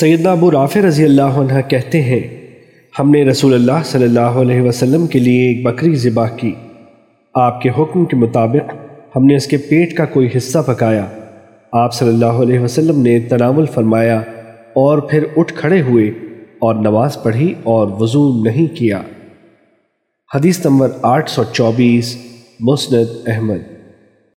سیدنا ابو رافع رضی اللہ عنہ کہتے ہیں، ہم نے رسول اللہ صلی اللہ علیہ وسلم کے لیے ایک بکری ذبح کی۔ آپ کے حکم کے مطابق ہم نے اس کے پیٹ کا کوئی حصہ پکایا۔ آپ صلی اللہ علیہ وسلم نے تنامل فرمایا اور پھر اٹھ کھڑے ہوئے اور نماز پڑھی اور وضو نہیں کیا۔ حدیث نمبر آٹھ سو چوبیس، مسند احمد۔